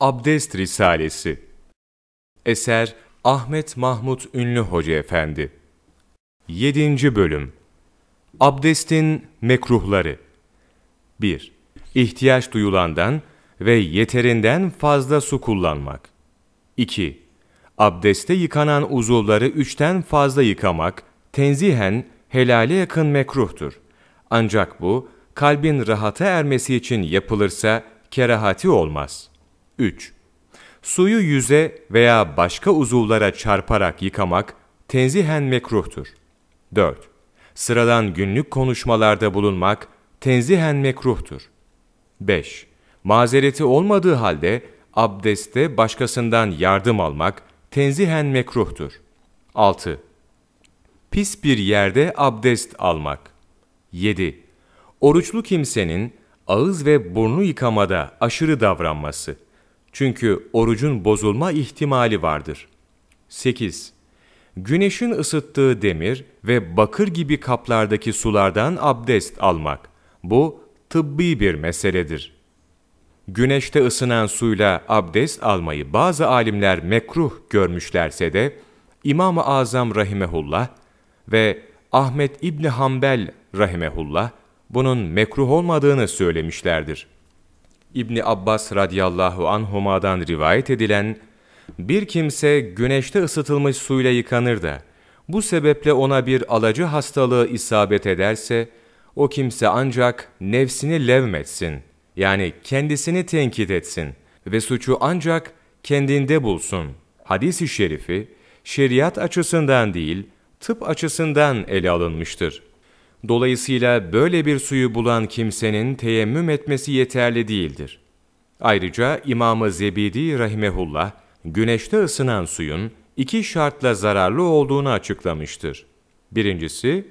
Abdest Risalesi Eser Ahmet Mahmut Ünlü Hoca Efendi 7. Bölüm Abdestin Mekruhları 1. İhtiyaç duyulandan ve yeterinden fazla su kullanmak 2. Abdeste yıkanan uzuvları üçten fazla yıkamak, tenzihen helale yakın mekruhtur. Ancak bu, kalbin rahata ermesi için yapılırsa kerahati olmaz. 3. Suyu yüze veya başka uzuvlara çarparak yıkamak tenzihen mekruhtur. 4. Sıradan günlük konuşmalarda bulunmak tenzihen mekruhtur. 5. Mazereti olmadığı halde abdestte başkasından yardım almak tenzihen mekruhtur. 6. Pis bir yerde abdest almak. 7. Oruçlu kimsenin ağız ve burnu yıkamada aşırı davranması. Çünkü orucun bozulma ihtimali vardır. 8. Güneşin ısıttığı demir ve bakır gibi kaplardaki sulardan abdest almak. Bu tıbbi bir meseledir. Güneşte ısınan suyla abdest almayı bazı alimler mekruh görmüşlerse de İmam-ı Azam rahimehullah ve Ahmet İbni Hanbel rahimehullah bunun mekruh olmadığını söylemişlerdir. İbni Abbas radıyallahu anhuma'dan rivayet edilen, bir kimse güneşte ısıtılmış suyla yıkanır da, bu sebeple ona bir alacı hastalığı isabet ederse, o kimse ancak nefsini levmetsin, yani kendisini tenkit etsin ve suçu ancak kendinde bulsun. Hadis-i şerifi, şeriat açısından değil, tıp açısından ele alınmıştır. Dolayısıyla böyle bir suyu bulan kimsenin teyemmüm etmesi yeterli değildir. Ayrıca İmam-ı Zebidi rahimehullah, güneşte ısınan suyun iki şartla zararlı olduğunu açıklamıştır. Birincisi,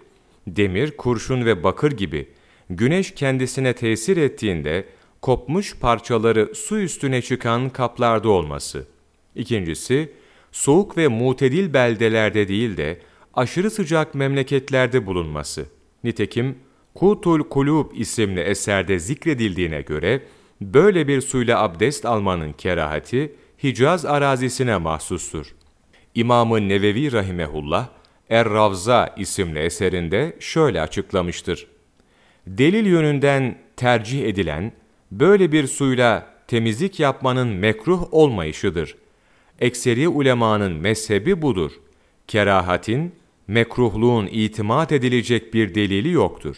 demir, kurşun ve bakır gibi güneş kendisine tesir ettiğinde kopmuş parçaları su üstüne çıkan kaplarda olması. İkincisi, soğuk ve mutedil beldelerde değil de aşırı sıcak memleketlerde bulunması. Nitekim Kutul Kulub isimli eserde zikredildiğine göre böyle bir suyla abdest almanın kerahati Hicaz arazisine mahsustur. İmam-ı Nevevi rahimehullah Er-Ravza isimli eserinde şöyle açıklamıştır. Delil yönünden tercih edilen böyle bir suyla temizlik yapmanın mekruh olmayışıdır. Ekseri ulemanın mezhebi budur. Kerahatin mekruhluğun itimat edilecek bir delili yoktur.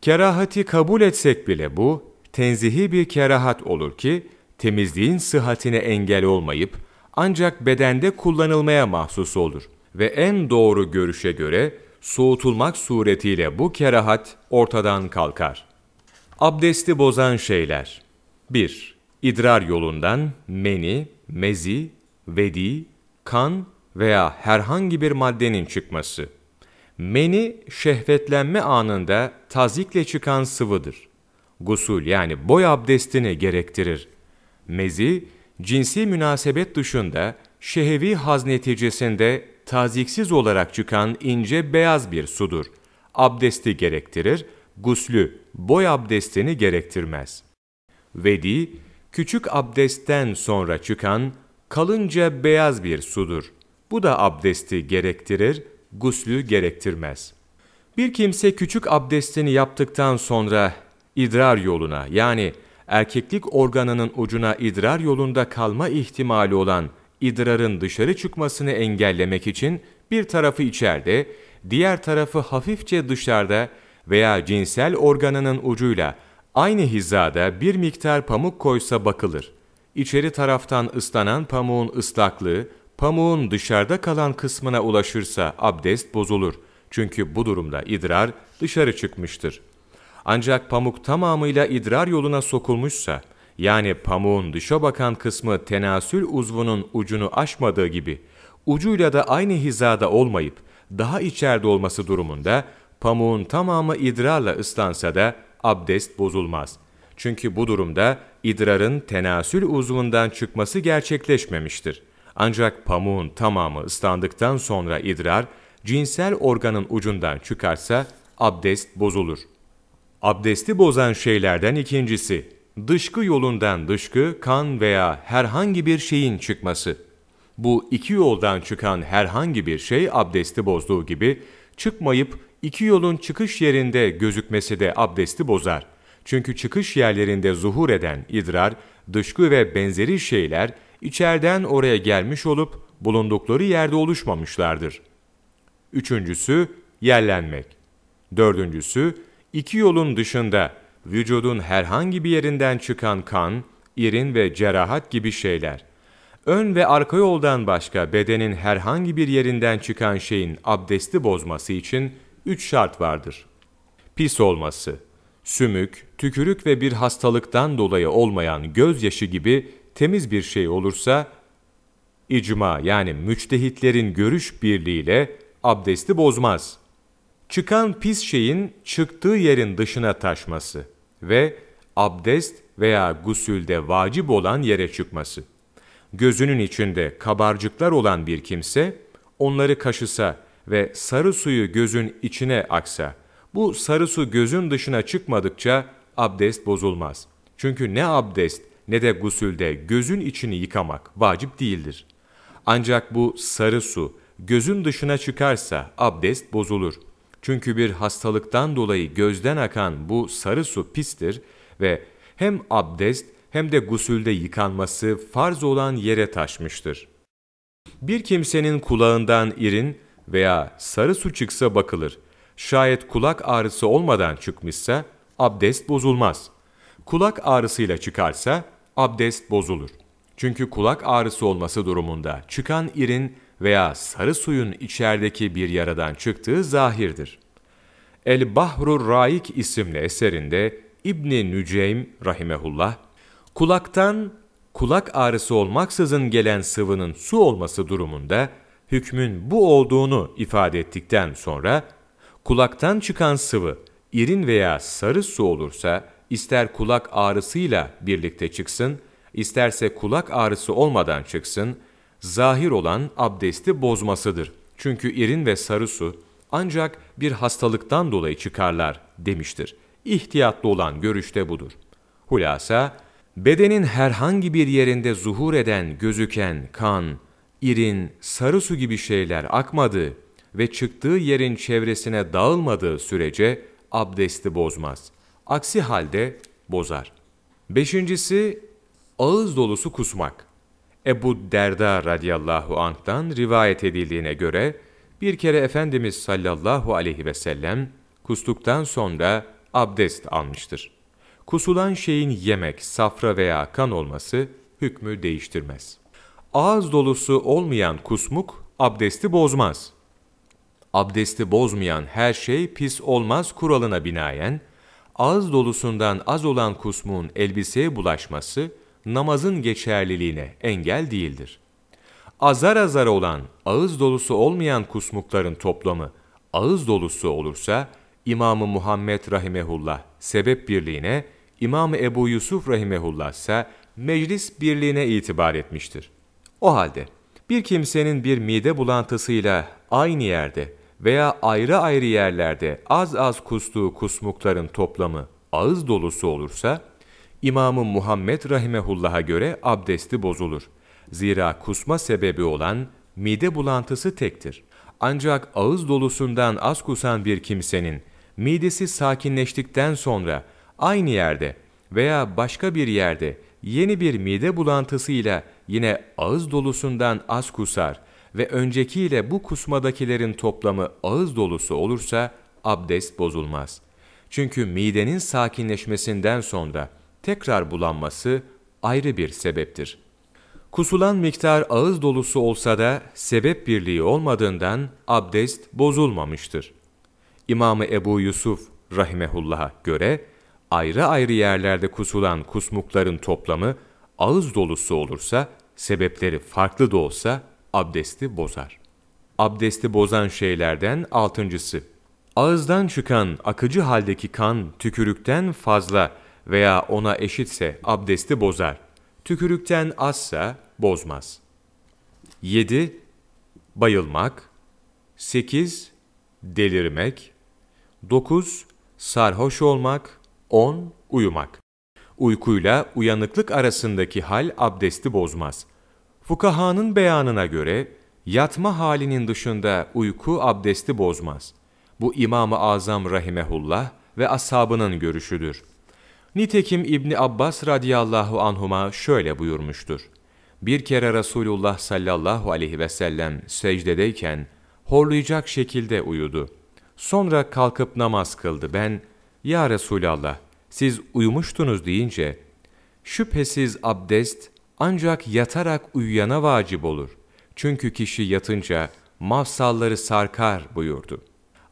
Kerahati kabul etsek bile bu, tenzihi bir kerahat olur ki, temizliğin sıhhatine engel olmayıp, ancak bedende kullanılmaya mahsus olur. Ve en doğru görüşe göre, soğutulmak suretiyle bu kerahat ortadan kalkar. Abdesti bozan şeyler 1. İdrar yolundan meni, mezi, vedi, kan veya herhangi bir maddenin çıkması. Meni, şehvetlenme anında tazikle çıkan sıvıdır. Gusul yani boy abdestini gerektirir. Mezi, cinsi münasebet dışında şehevi haz neticesinde taziksiz olarak çıkan ince beyaz bir sudur. Abdesti gerektirir, guslü, boy abdestini gerektirmez. Vedi, küçük abdestten sonra çıkan kalınca beyaz bir sudur. Bu da abdesti gerektirir, guslü gerektirmez. Bir kimse küçük abdestini yaptıktan sonra idrar yoluna yani erkeklik organının ucuna idrar yolunda kalma ihtimali olan idrarın dışarı çıkmasını engellemek için bir tarafı içeride, diğer tarafı hafifçe dışarıda veya cinsel organının ucuyla aynı hizada bir miktar pamuk koysa bakılır. İçeri taraftan ıslanan pamuğun ıslaklığı, pamuğun dışarıda kalan kısmına ulaşırsa abdest bozulur. Çünkü bu durumda idrar dışarı çıkmıştır. Ancak pamuk tamamıyla idrar yoluna sokulmuşsa, yani pamuğun dışa bakan kısmı tenasül uzvunun ucunu aşmadığı gibi, ucuyla da aynı hizada olmayıp, daha içeride olması durumunda, pamuğun tamamı idrarla ıslansa da abdest bozulmaz. Çünkü bu durumda idrarın tenasül uzvundan çıkması gerçekleşmemiştir. Ancak pamuğun tamamı ıslandıktan sonra idrar, cinsel organın ucundan çıkarsa abdest bozulur. Abdesti bozan şeylerden ikincisi, dışkı yolundan dışkı, kan veya herhangi bir şeyin çıkması. Bu iki yoldan çıkan herhangi bir şey abdesti bozduğu gibi, çıkmayıp iki yolun çıkış yerinde gözükmesi de abdesti bozar. Çünkü çıkış yerlerinde zuhur eden idrar, dışkı ve benzeri şeyler içeriden oraya gelmiş olup bulundukları yerde oluşmamışlardır. Üçüncüsü, yerlenmek. Dördüncüsü, iki yolun dışında vücudun herhangi bir yerinden çıkan kan, irin ve cerahat gibi şeyler. Ön ve arka yoldan başka bedenin herhangi bir yerinden çıkan şeyin abdesti bozması için üç şart vardır. Pis olması, sümük, tükürük ve bir hastalıktan dolayı olmayan gözyaşı gibi temiz bir şey olursa, icma yani müçtehitlerin görüş birliğiyle abdesti bozmaz. Çıkan pis şeyin çıktığı yerin dışına taşması ve abdest veya gusülde vacip olan yere çıkması. Gözünün içinde kabarcıklar olan bir kimse, onları kaşısa ve sarı suyu gözün içine aksa, bu sarı su gözün dışına çıkmadıkça abdest bozulmaz. Çünkü ne abdest ne de gusülde gözün içini yıkamak vacip değildir. Ancak bu sarı su gözün dışına çıkarsa abdest bozulur. Çünkü bir hastalıktan dolayı gözden akan bu sarı su pistir ve hem abdest hem de gusülde yıkanması farz olan yere taşmıştır. Bir kimsenin kulağından irin veya sarı su çıksa bakılır. Şayet kulak ağrısı olmadan çıkmışsa abdest bozulmaz. Kulak ağrısıyla çıkarsa abdest bozulur. Çünkü kulak ağrısı olması durumunda çıkan irin veya sarı suyun içerideki bir yaradan çıktığı zahirdir. El Bahrur Raik isimli eserinde İbni Nüceym rahimehullah, kulaktan kulak ağrısı olmaksızın gelen sıvının su olması durumunda hükmün bu olduğunu ifade ettikten sonra, kulaktan çıkan sıvı irin veya sarı su olursa, ister kulak ağrısıyla birlikte çıksın, isterse kulak ağrısı olmadan çıksın, zahir olan abdesti bozmasıdır. Çünkü irin ve sarı su ancak bir hastalıktan dolayı çıkarlar demiştir. İhtiyatlı olan görüşte budur. Hulasa, bedenin herhangi bir yerinde zuhur eden, gözüken kan, irin, sarı su gibi şeyler akmadığı ve çıktığı yerin çevresine dağılmadığı sürece abdesti bozmaz. Aksi halde bozar. Beşincisi, ağız dolusu kusmak. Ebu Derda radıyallahu anh'tan rivayet edildiğine göre, bir kere Efendimiz sallallahu aleyhi ve sellem kustuktan sonra abdest almıştır. Kusulan şeyin yemek, safra veya kan olması hükmü değiştirmez. Ağız dolusu olmayan kusmuk abdesti bozmaz. Abdesti bozmayan her şey pis olmaz kuralına binaen, ağız dolusundan az olan kusmuğun elbiseye bulaşması, namazın geçerliliğine engel değildir. Azar azar olan, ağız dolusu olmayan kusmukların toplamı ağız dolusu olursa, İmamı Muhammed Rahimehullah sebep birliğine, İmamı Ebu Yusuf Rahimehullah ise meclis birliğine itibar etmiştir. O halde bir kimsenin bir mide bulantısıyla aynı yerde veya ayrı ayrı yerlerde az az kustuğu kusmukların toplamı ağız dolusu olursa, İmamı Muhammed Rahimehullah'a göre abdesti bozulur. Zira kusma sebebi olan mide bulantısı tektir. Ancak ağız dolusundan az kusan bir kimsenin midesi sakinleştikten sonra aynı yerde veya başka bir yerde yeni bir mide bulantısıyla yine ağız dolusundan az kusar ve öncekiyle bu kusmadakilerin toplamı ağız dolusu olursa abdest bozulmaz. Çünkü midenin sakinleşmesinden sonra tekrar bulanması ayrı bir sebeptir. Kusulan miktar ağız dolusu olsa da sebep birliği olmadığından abdest bozulmamıştır. İmamı Ebu Yusuf rahimehullah'a göre ayrı ayrı yerlerde kusulan kusmukların toplamı ağız dolusu olursa, sebepleri farklı da olsa abdesti bozar. Abdesti bozan şeylerden altıncısı, ağızdan çıkan akıcı haldeki kan tükürükten fazla veya ona eşitse abdesti bozar. Tükürükten azsa bozmaz. 7. Bayılmak 8. Delirmek 9. Sarhoş olmak 10. Uyumak Uykuyla uyanıklık arasındaki hal abdesti bozmaz. Fukahanın beyanına göre yatma halinin dışında uyku abdesti bozmaz. Bu İmam-ı Azam rahimehullah ve ashabının görüşüdür. Nitekim İbni Abbas radıyallahu anhuma şöyle buyurmuştur. Bir kere Resulullah sallallahu aleyhi ve sellem secdedeyken horlayacak şekilde uyudu. Sonra kalkıp namaz kıldı. Ben, Ya Resulallah, siz uyumuştunuz deyince, şüphesiz abdest ancak yatarak uyuyana vacip olur. Çünkü kişi yatınca mafsalları sarkar buyurdu.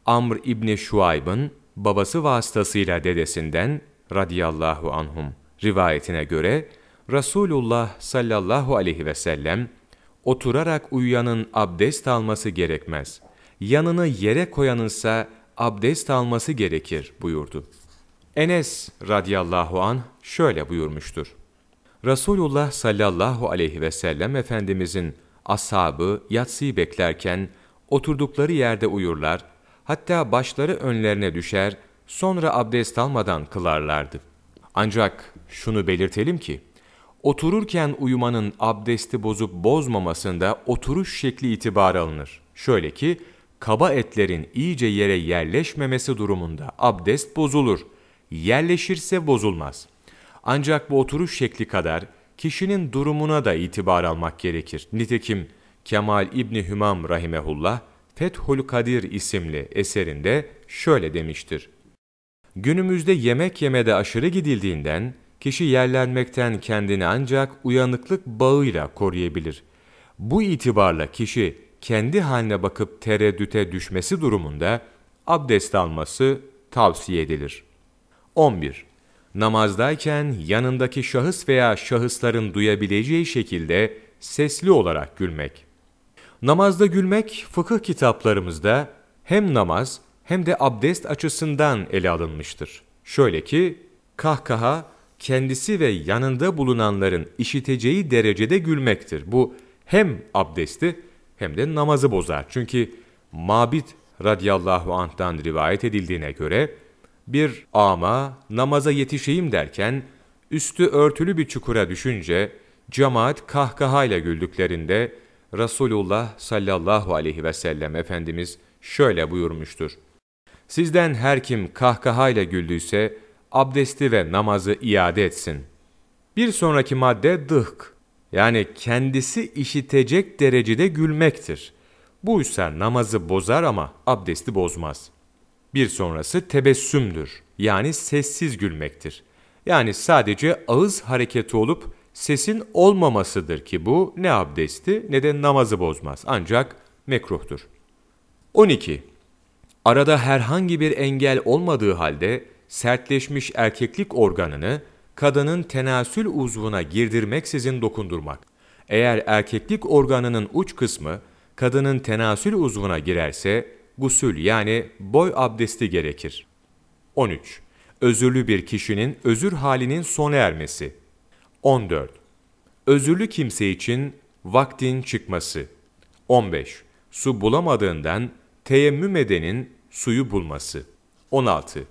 Amr İbni Şuayb'ın babası vasıtasıyla dedesinden radıyallahu anhum rivayetine göre Resulullah sallallahu aleyhi ve sellem oturarak uyuyanın abdest alması gerekmez. Yanını yere koyanınsa abdest alması gerekir buyurdu. Enes radıyallahu an şöyle buyurmuştur. Resulullah sallallahu aleyhi ve sellem Efendimizin ashabı yatsıyı beklerken oturdukları yerde uyurlar, hatta başları önlerine düşer, sonra abdest almadan kılarlardı. Ancak şunu belirtelim ki, otururken uyumanın abdesti bozup bozmamasında oturuş şekli itibar alınır. Şöyle ki, kaba etlerin iyice yere yerleşmemesi durumunda abdest bozulur. Yerleşirse bozulmaz. Ancak bu oturuş şekli kadar kişinin durumuna da itibar almak gerekir. Nitekim Kemal İbni Hümam rahimehullah Fethul Kadir isimli eserinde şöyle demiştir. Günümüzde yemek yemede aşırı gidildiğinden kişi yerlenmekten kendini ancak uyanıklık bağıyla koruyabilir. Bu itibarla kişi kendi haline bakıp tereddüte düşmesi durumunda abdest alması tavsiye edilir. 11. Namazdayken yanındaki şahıs veya şahısların duyabileceği şekilde sesli olarak gülmek. Namazda gülmek fıkıh kitaplarımızda hem namaz hem de abdest açısından ele alınmıştır. Şöyle ki, kahkaha kendisi ve yanında bulunanların işiteceği derecede gülmektir. Bu hem abdesti hem de namazı bozar. Çünkü Mabit radıyallahu anh'tan rivayet edildiğine göre bir ama namaza yetişeyim derken üstü örtülü bir çukura düşünce cemaat kahkahayla güldüklerinde Resulullah sallallahu aleyhi ve sellem Efendimiz şöyle buyurmuştur. Sizden her kim kahkahayla güldüyse abdesti ve namazı iade etsin. Bir sonraki madde dıhk yani kendisi işitecek derecede gülmektir. Bu ise namazı bozar ama abdesti bozmaz. Bir sonrası tebessümdür yani sessiz gülmektir. Yani sadece ağız hareketi olup sesin olmamasıdır ki bu ne abdesti ne de namazı bozmaz ancak mekruhtur. 12. Arada herhangi bir engel olmadığı halde sertleşmiş erkeklik organını kadının tenasül uzvuna girdirmeksizin dokundurmak. Eğer erkeklik organının uç kısmı kadının tenasül uzvuna girerse gusül yani boy abdesti gerekir. 13. Özürlü bir kişinin özür halinin sona ermesi. 14. Özürlü kimse için vaktin çıkması. 15. Su bulamadığından teyemmüm edenin suyu bulması. 16.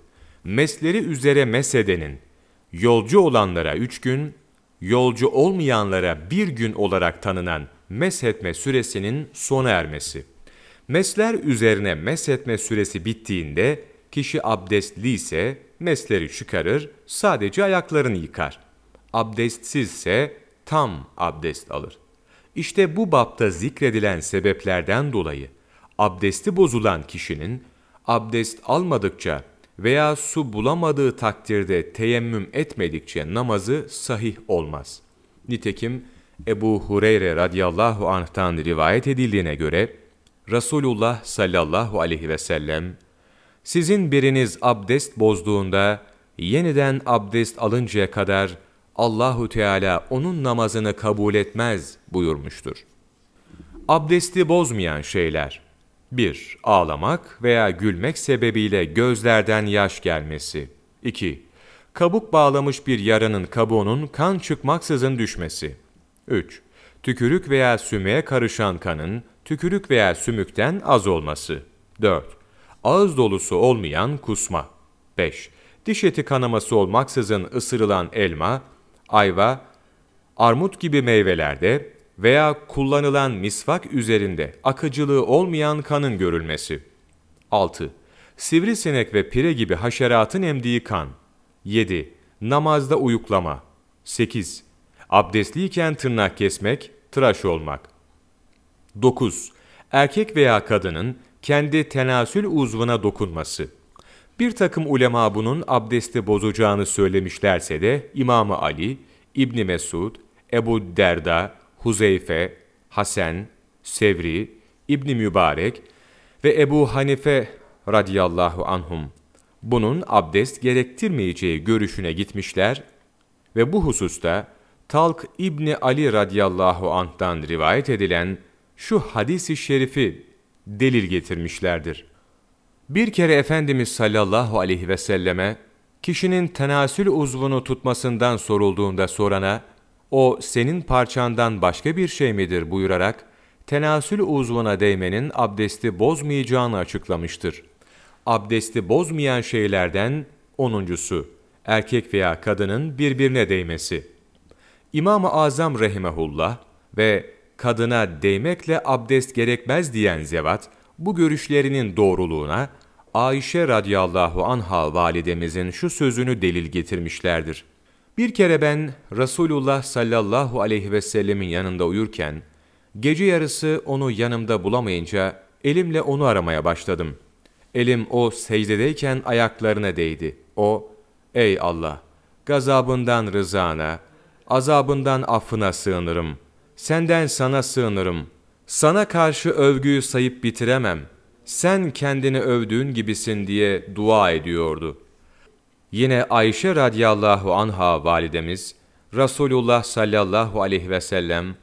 Mesleri üzere mesedenin yolcu olanlara üç gün, yolcu olmayanlara bir gün olarak tanınan meshetme süresinin sona ermesi. Mesler üzerine meshetme süresi bittiğinde kişi abdestli ise mesleri çıkarır, sadece ayaklarını yıkar. Abdestsizse tam abdest alır. İşte bu bapta zikredilen sebeplerden dolayı abdesti bozulan kişinin abdest almadıkça veya su bulamadığı takdirde teyemmüm etmedikçe namazı sahih olmaz. Nitekim Ebu Hureyre radıyallahu anh'tan rivayet edildiğine göre Resulullah sallallahu aleyhi ve sellem sizin biriniz abdest bozduğunda yeniden abdest alıncaya kadar Allahu Teala onun namazını kabul etmez buyurmuştur. Abdesti bozmayan şeyler 1. Ağlamak veya gülmek sebebiyle gözlerden yaş gelmesi. 2. Kabuk bağlamış bir yaranın kabuğunun kan çıkmaksızın düşmesi. 3. Tükürük veya sümüğe karışan kanın tükürük veya sümükten az olması. 4. Ağız dolusu olmayan kusma. 5. diş eti kanaması olmaksızın ısırılan elma, ayva, armut gibi meyvelerde veya kullanılan misvak üzerinde akıcılığı olmayan kanın görülmesi. 6. Sivrisinek ve pire gibi haşeratın emdiği kan. 7. Namazda uyuklama. 8. Abdestliyken tırnak kesmek, tıraş olmak. 9. Erkek veya kadının kendi tenasül uzvuna dokunması. Bir takım ulema bunun abdesti bozacağını söylemişlerse de İmamı Ali, İbni Mesud, Ebu Derda, Huzeyfe, Hasan, Sevri, İbni Mübarek ve Ebu Hanife radıyallahu anhum bunun abdest gerektirmeyeceği görüşüne gitmişler ve bu hususta Talk İbni Ali radıyallahu anh'tan rivayet edilen şu hadisi şerifi delil getirmişlerdir. Bir kere Efendimiz sallallahu aleyhi ve selleme kişinin tenasül uzvunu tutmasından sorulduğunda sorana o senin parçandan başka bir şey midir buyurarak tenasül uzvuna değmenin abdesti bozmayacağını açıklamıştır. Abdesti bozmayan şeylerden onuncusu, erkek veya kadının birbirine değmesi. İmam-ı Azam Rahimehullah ve kadına değmekle abdest gerekmez diyen zevat, bu görüşlerinin doğruluğuna Ayşe radıyallahu anha validemizin şu sözünü delil getirmişlerdir. Bir kere ben Resulullah sallallahu aleyhi ve sellemin yanında uyurken, gece yarısı onu yanımda bulamayınca elimle onu aramaya başladım. Elim o secdedeyken ayaklarına değdi. O, ey Allah, gazabından rızana, azabından affına sığınırım. Senden sana sığınırım. Sana karşı övgüyü sayıp bitiremem. Sen kendini övdüğün gibisin diye dua ediyordu.'' Yine Ayşe radıyallahu anha validemiz, Resulullah sallallahu aleyhi ve sellem,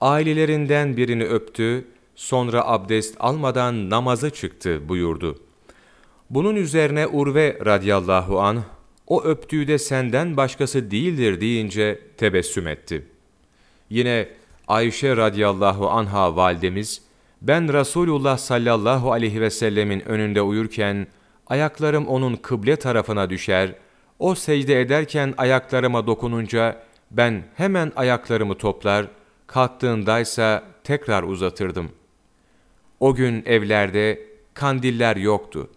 ailelerinden birini öptü, sonra abdest almadan namaza çıktı buyurdu. Bunun üzerine Urve radıyallahu anh, o öptüğü de senden başkası değildir deyince tebessüm etti. Yine Ayşe radıyallahu anha validemiz, ben Resulullah sallallahu aleyhi ve sellemin önünde uyurken, ayaklarım onun kıble tarafına düşer, o secde ederken ayaklarıma dokununca ben hemen ayaklarımı toplar, kalktığındaysa tekrar uzatırdım. O gün evlerde kandiller yoktu.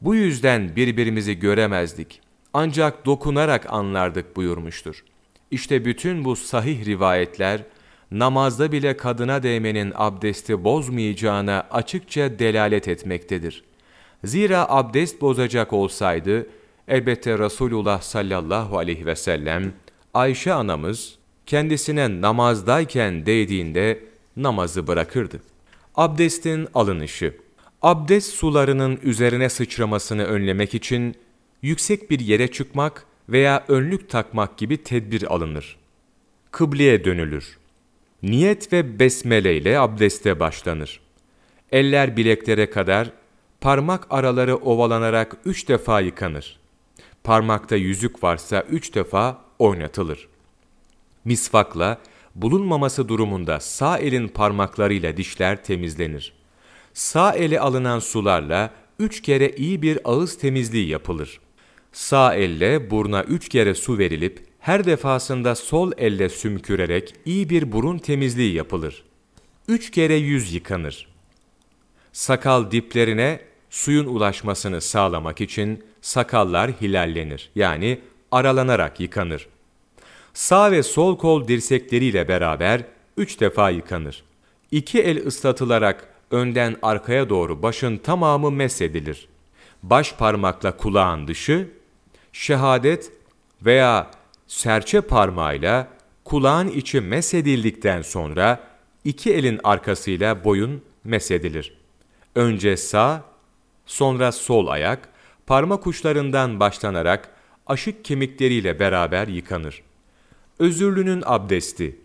Bu yüzden birbirimizi göremezdik. Ancak dokunarak anlardık buyurmuştur. İşte bütün bu sahih rivayetler, namazda bile kadına değmenin abdesti bozmayacağına açıkça delalet etmektedir. Zira abdest bozacak olsaydı, elbette Resulullah sallallahu aleyhi ve sellem, Ayşe anamız, kendisine namazdayken değdiğinde namazı bırakırdı. Abdestin alınışı Abdest sularının üzerine sıçramasını önlemek için yüksek bir yere çıkmak veya önlük takmak gibi tedbir alınır. Kıbleye dönülür. Niyet ve besmele ile abdeste başlanır. Eller bileklere kadar parmak araları ovalanarak üç defa yıkanır. Parmakta yüzük varsa üç defa oynatılır. Misvakla, bulunmaması durumunda sağ elin parmaklarıyla dişler temizlenir. Sağ ele alınan sularla üç kere iyi bir ağız temizliği yapılır. Sağ elle buruna üç kere su verilip, her defasında sol elle sümkürerek iyi bir burun temizliği yapılır. Üç kere yüz yıkanır. Sakal diplerine suyun ulaşmasını sağlamak için sakallar hilallenir yani aralanarak yıkanır. Sağ ve sol kol dirsekleriyle beraber üç defa yıkanır. İki el ıslatılarak önden arkaya doğru başın tamamı mesedilir. Baş parmakla kulağın dışı, şehadet veya serçe parmağıyla kulağın içi mesedildikten sonra iki elin arkasıyla boyun mesedilir. Önce sağ, sonra sol ayak, parmak uçlarından başlanarak aşık kemikleriyle beraber yıkanır. Özürlünün abdesti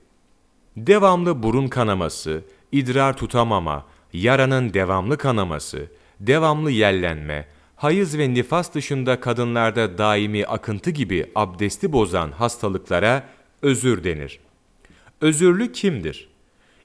Devamlı burun kanaması, idrar tutamama, yaranın devamlı kanaması, devamlı yellenme, hayız ve nifas dışında kadınlarda daimi akıntı gibi abdesti bozan hastalıklara özür denir. Özürlü kimdir?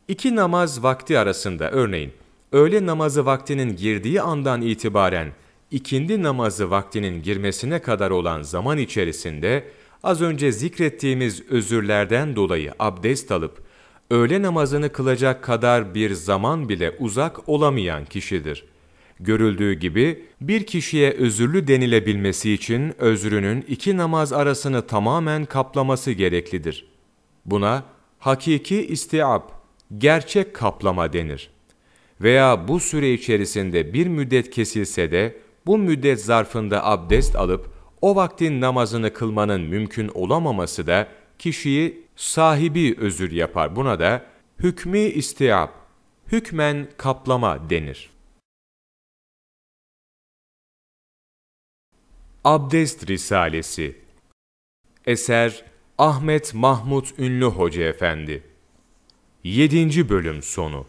İki namaz vakti arasında örneğin öğle namazı vaktinin girdiği andan itibaren ikindi namazı vaktinin girmesine kadar olan zaman içerisinde az önce zikrettiğimiz özürlerden dolayı abdest alıp öğle namazını kılacak kadar bir zaman bile uzak olamayan kişidir. Görüldüğü gibi bir kişiye özürlü denilebilmesi için özrünün iki namaz arasını tamamen kaplaması gereklidir. Buna hakiki istiab, gerçek kaplama denir. Veya bu süre içerisinde bir müddet kesilse de bu müddet zarfında abdest alıp o vaktin namazını kılmanın mümkün olamaması da kişiyi sahibi özür yapar. Buna da hükmü istiab, hükmen kaplama denir. Abdest Risalesi Eser Ahmet Mahmut Ünlü Hoca Efendi 7. Bölüm Sonu